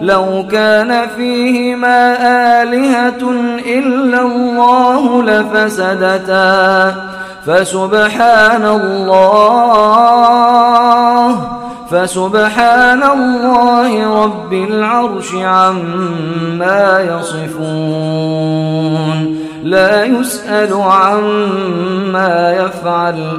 لو كان فيهما آلهة إلا الله لفسدتا. فسبحان الله فسبحان الله رب العرش عما يصفون. لا يسأل عما يفعل.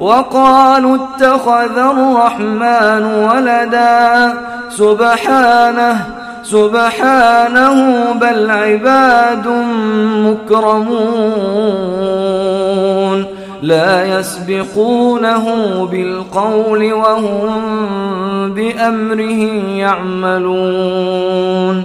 وقالوا اتخذ الرحمن ولدا. سبحانه سبحانه بل عباد مكرمون. لا يسبقونه بالقول وهم بأمره يعملون.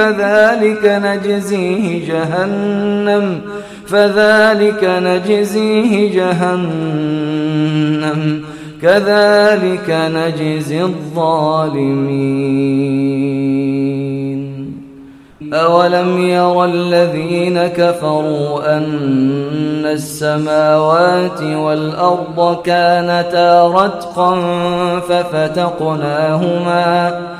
فذلك نجزيه جهنم فذلك نجزيه جهنم كذلك نجزي الظالمين. أولم ير الذين كفروا أن السماوات والأرض كانتا رتقا ففتقناهما ففتقناهما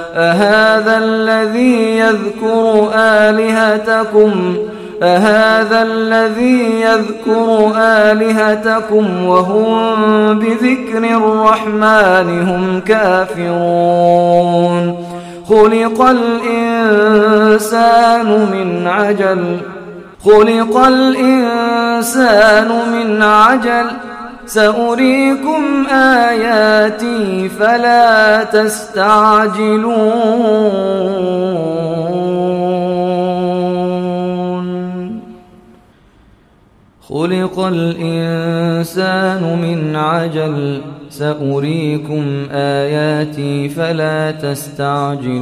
أهذا الذي يذكر آلهتكم؟ أهذا الذي يذكر آلهتكم وهم بذكر الرحمن هم كافرون. خلق الإنسان من عجل. خلق الإنسان من عجل. سأريكم آياتي فلا تستعجلون. خلق الإنسان من عجل. سأريكم آياتي فلا تستعجلون.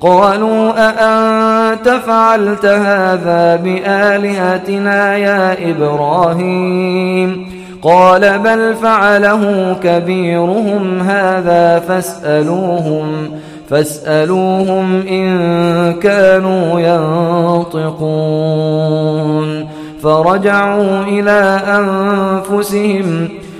قالوا أأنت فعلت هذا بآلهتنا يا إبراهيم؟ قال بل فعله كبيرهم هذا فاسألوهم فاسألوهم إن كانوا ينطقون. فرجعوا إلى أنفسهم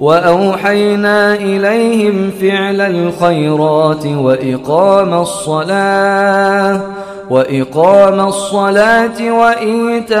وأوحينا إليهم فعل الخيرات وإقام الصلاة وإقام الصلاة وإيتاء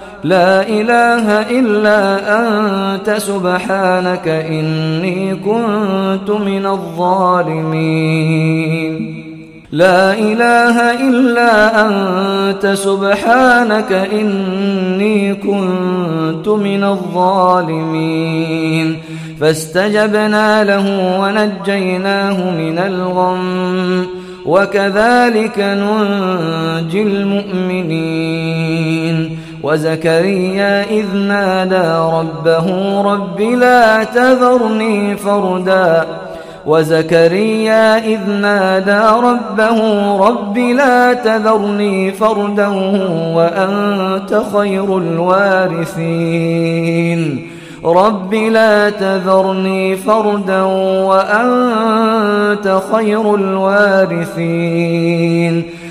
لا إله إلا أنت سبحانك إني كنت من الظالمين. لا إله إلا أنت سبحانك إني كنت من الظالمين. فاستجبنا له ونجيناه من الغم. وكذلك ننجي المؤمنين. وزكريا إذ نادى ربه رب لا تذرني فردا. وزكريا إذ نادى ربه رب لا تذرني فردا وأنت خير الوارثين. رب لا تذرني فردا وأنت خير الوارثين.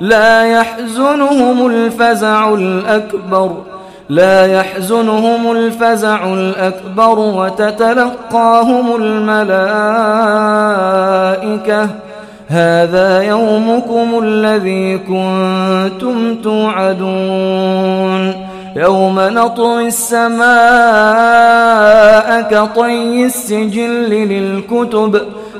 لا يحزنهم الفزع الأكبر لا يحزنهم الفزع الأكبر وتتلقاهم الملائكة. هذا يومكم الذي كنتم توعدون. يوم نطوي السماء كطي السجل للكتب.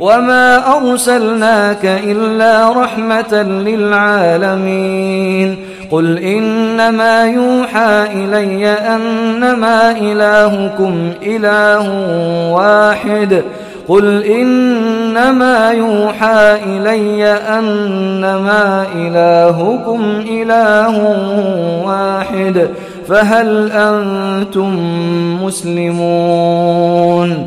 وما أرسلناك إلا رحمة للعالمين قل إنما يوحى إلي أنما إلهكم إله واحد قل إنما يوحى إلي أنما إلهكم إله واحد فهل أنتم مسلمون